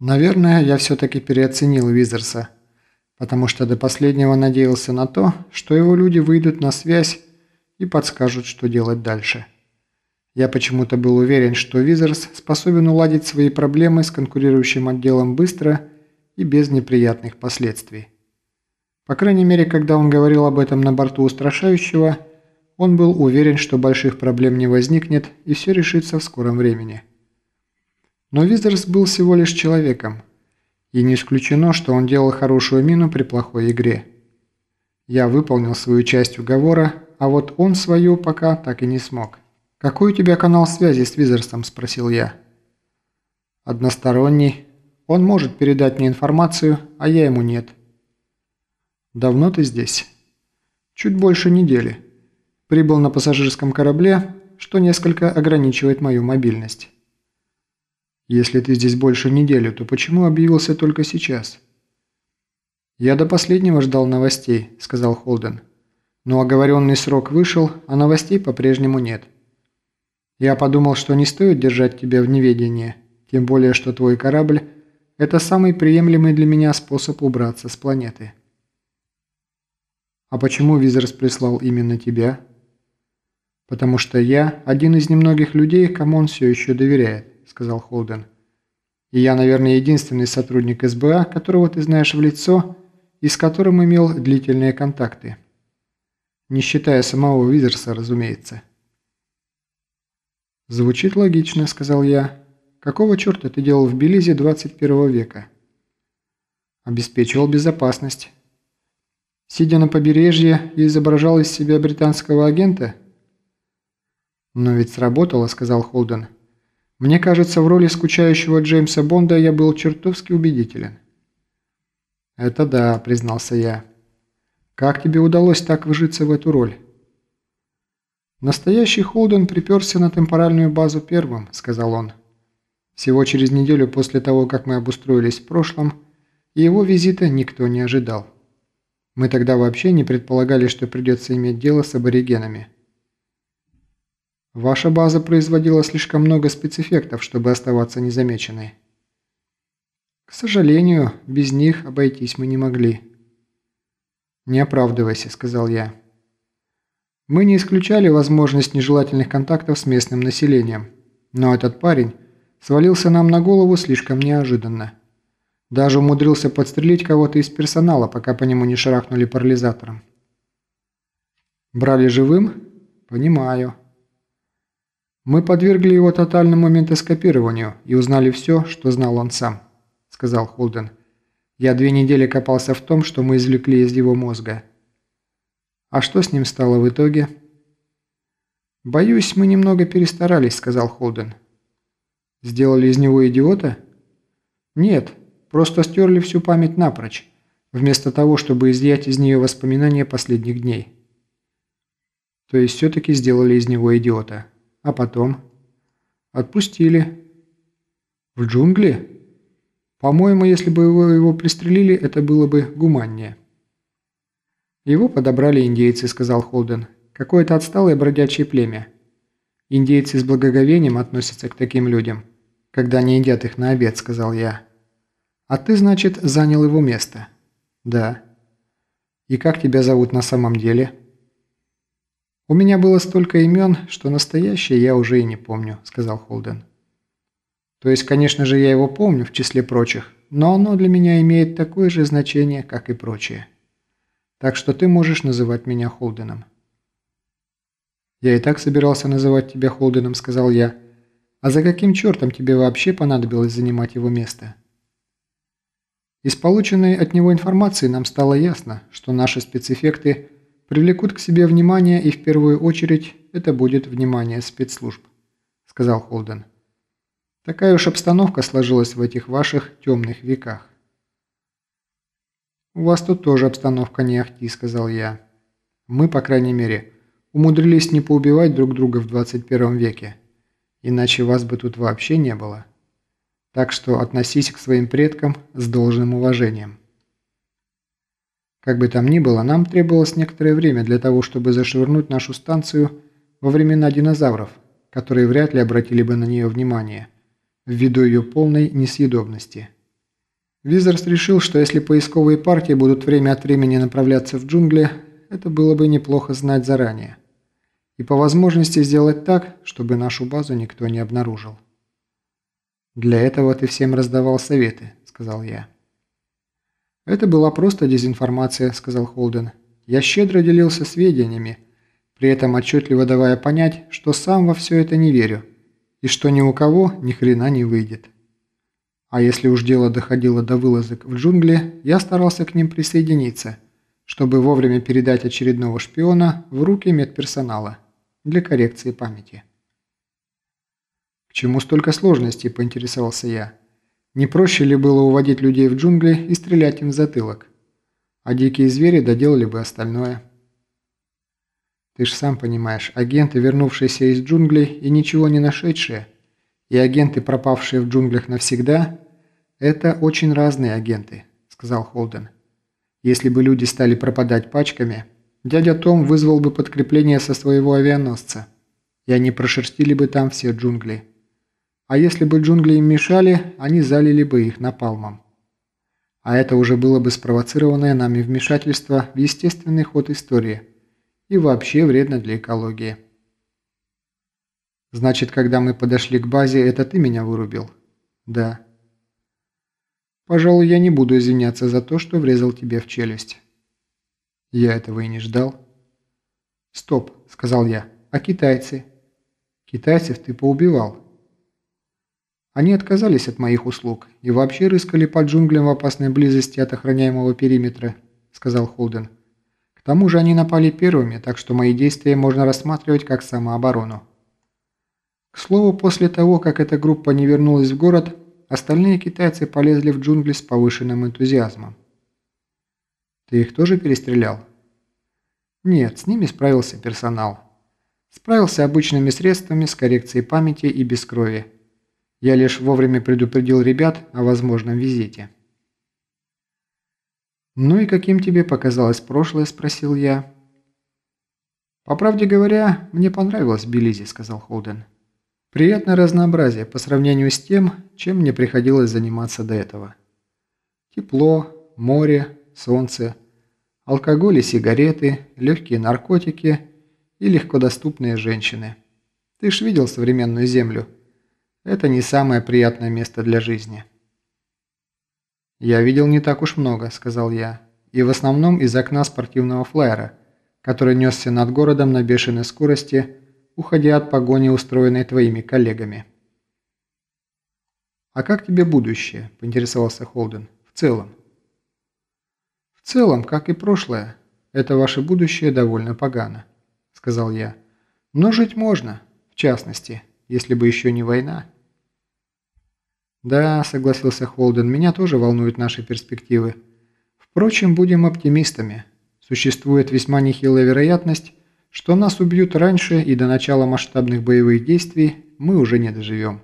Наверное, я все-таки переоценил Визерса, потому что до последнего надеялся на то, что его люди выйдут на связь и подскажут, что делать дальше. Я почему-то был уверен, что Визерс способен уладить свои проблемы с конкурирующим отделом быстро и без неприятных последствий. По крайней мере, когда он говорил об этом на борту устрашающего, он был уверен, что больших проблем не возникнет и все решится в скором времени. Но Визерс был всего лишь человеком, и не исключено, что он делал хорошую мину при плохой игре. Я выполнил свою часть уговора, а вот он свою пока так и не смог. «Какой у тебя канал связи с Визерсом?» – спросил я. «Односторонний. Он может передать мне информацию, а я ему нет». «Давно ты здесь?» «Чуть больше недели. Прибыл на пассажирском корабле, что несколько ограничивает мою мобильность». «Если ты здесь больше недели, то почему объявился только сейчас?» «Я до последнего ждал новостей», – сказал Холден. «Но оговоренный срок вышел, а новостей по-прежнему нет». Я подумал, что не стоит держать тебя в неведении, тем более, что твой корабль – это самый приемлемый для меня способ убраться с планеты. А почему Визерс прислал именно тебя? Потому что я один из немногих людей, кому он все еще доверяет, сказал Холден. И я, наверное, единственный сотрудник СБА, которого ты знаешь в лицо и с которым имел длительные контакты. Не считая самого Визерса, разумеется. «Звучит логично», — сказал я. «Какого черта ты делал в Белизе 21 века?» «Обеспечивал безопасность». «Сидя на побережье, и изображал из себя британского агента?» «Но ведь сработало», — сказал Холден. «Мне кажется, в роли скучающего Джеймса Бонда я был чертовски убедителен». «Это да», — признался я. «Как тебе удалось так вжиться в эту роль?» «Настоящий Холден приперся на темпоральную базу первым», – сказал он. «Всего через неделю после того, как мы обустроились в прошлом, и его визита никто не ожидал. Мы тогда вообще не предполагали, что придется иметь дело с аборигенами». «Ваша база производила слишком много спецэффектов, чтобы оставаться незамеченной». «К сожалению, без них обойтись мы не могли». «Не оправдывайся», – сказал я. Мы не исключали возможность нежелательных контактов с местным населением, но этот парень свалился нам на голову слишком неожиданно. Даже умудрился подстрелить кого-то из персонала, пока по нему не шарахнули парализатором. Брали живым? Понимаю. Мы подвергли его тотальному ментоскопированию и узнали все, что знал он сам, сказал Холден. Я две недели копался в том, что мы извлекли из его мозга. А что с ним стало в итоге? «Боюсь, мы немного перестарались», — сказал Холден. «Сделали из него идиота?» «Нет, просто стерли всю память напрочь, вместо того, чтобы изъять из нее воспоминания последних дней». То есть все-таки сделали из него идиота. А потом? Отпустили. В джунгли? По-моему, если бы его, его пристрелили, это было бы гуманнее. «Его подобрали индейцы», – сказал Холден. «Какое-то отсталое бродячее племя. Индейцы с благоговением относятся к таким людям, когда не едят их на обед», – сказал я. «А ты, значит, занял его место?» «Да». «И как тебя зовут на самом деле?» «У меня было столько имен, что настоящее я уже и не помню», – сказал Холден. «То есть, конечно же, я его помню в числе прочих, но оно для меня имеет такое же значение, как и прочее». Так что ты можешь называть меня Холденом». «Я и так собирался называть тебя Холденом», — сказал я. «А за каким чертом тебе вообще понадобилось занимать его место?» Из полученной от него информации нам стало ясно, что наши спецэффекты привлекут к себе внимание, и в первую очередь это будет внимание спецслужб», — сказал Холден. «Такая уж обстановка сложилась в этих ваших темных веках». «У вас тут тоже обстановка не ахти», – сказал я. «Мы, по крайней мере, умудрились не поубивать друг друга в 21 веке. Иначе вас бы тут вообще не было. Так что относись к своим предкам с должным уважением». Как бы там ни было, нам требовалось некоторое время для того, чтобы зашвырнуть нашу станцию во времена динозавров, которые вряд ли обратили бы на нее внимание, ввиду ее полной несъедобности. Визерс решил, что если поисковые партии будут время от времени направляться в джунгли, это было бы неплохо знать заранее. И по возможности сделать так, чтобы нашу базу никто не обнаружил. «Для этого ты всем раздавал советы», — сказал я. «Это была просто дезинформация», — сказал Холден. «Я щедро делился сведениями, при этом отчетливо давая понять, что сам во все это не верю, и что ни у кого ни хрена не выйдет. А если уж дело доходило до вылазок в джунгли, я старался к ним присоединиться, чтобы вовремя передать очередного шпиона в руки медперсонала для коррекции памяти. «К чему столько сложностей?» – поинтересовался я. «Не проще ли было уводить людей в джунгли и стрелять им в затылок? А дикие звери доделали бы остальное». Ты ж сам понимаешь, агенты, вернувшиеся из джунглей и ничего не нашедшие, и агенты, пропавшие в джунглях навсегда, это очень разные агенты, сказал Холден. Если бы люди стали пропадать пачками, дядя Том вызвал бы подкрепление со своего авианосца, и они прошерстили бы там все джунгли. А если бы джунгли им мешали, они залили бы их напалмом. А это уже было бы спровоцированное нами вмешательство в естественный ход истории – и вообще вредно для экологии. Значит, когда мы подошли к базе, это ты меня вырубил? Да. Пожалуй, я не буду извиняться за то, что врезал тебе в челюсть. Я этого и не ждал. Стоп, сказал я. А китайцы? Китайцев ты поубивал. Они отказались от моих услуг и вообще рыскали по джунглям в опасной близости от охраняемого периметра, сказал Холден. К тому же они напали первыми, так что мои действия можно рассматривать как самооборону. К слову, после того, как эта группа не вернулась в город, остальные китайцы полезли в джунгли с повышенным энтузиазмом. Ты их тоже перестрелял? Нет, с ними справился персонал. Справился обычными средствами с коррекцией памяти и без крови. Я лишь вовремя предупредил ребят о возможном визите. «Ну и каким тебе показалось прошлое?» – спросил я. «По правде говоря, мне понравилось Белизи», – сказал Холден. «Приятное разнообразие по сравнению с тем, чем мне приходилось заниматься до этого. Тепло, море, солнце, алкоголь и сигареты, легкие наркотики и легкодоступные женщины. Ты ж видел современную Землю. Это не самое приятное место для жизни». «Я видел не так уж много», – сказал я, – «и в основном из окна спортивного флайера, который несся над городом на бешеной скорости, уходя от погони, устроенной твоими коллегами». «А как тебе будущее?» – поинтересовался Холден. «В целом?» «В целом, как и прошлое, это ваше будущее довольно погано», – сказал я. «Но жить можно, в частности, если бы еще не война». «Да», – согласился Холден, – «меня тоже волнуют наши перспективы. Впрочем, будем оптимистами. Существует весьма нехилая вероятность, что нас убьют раньше и до начала масштабных боевых действий мы уже не доживем».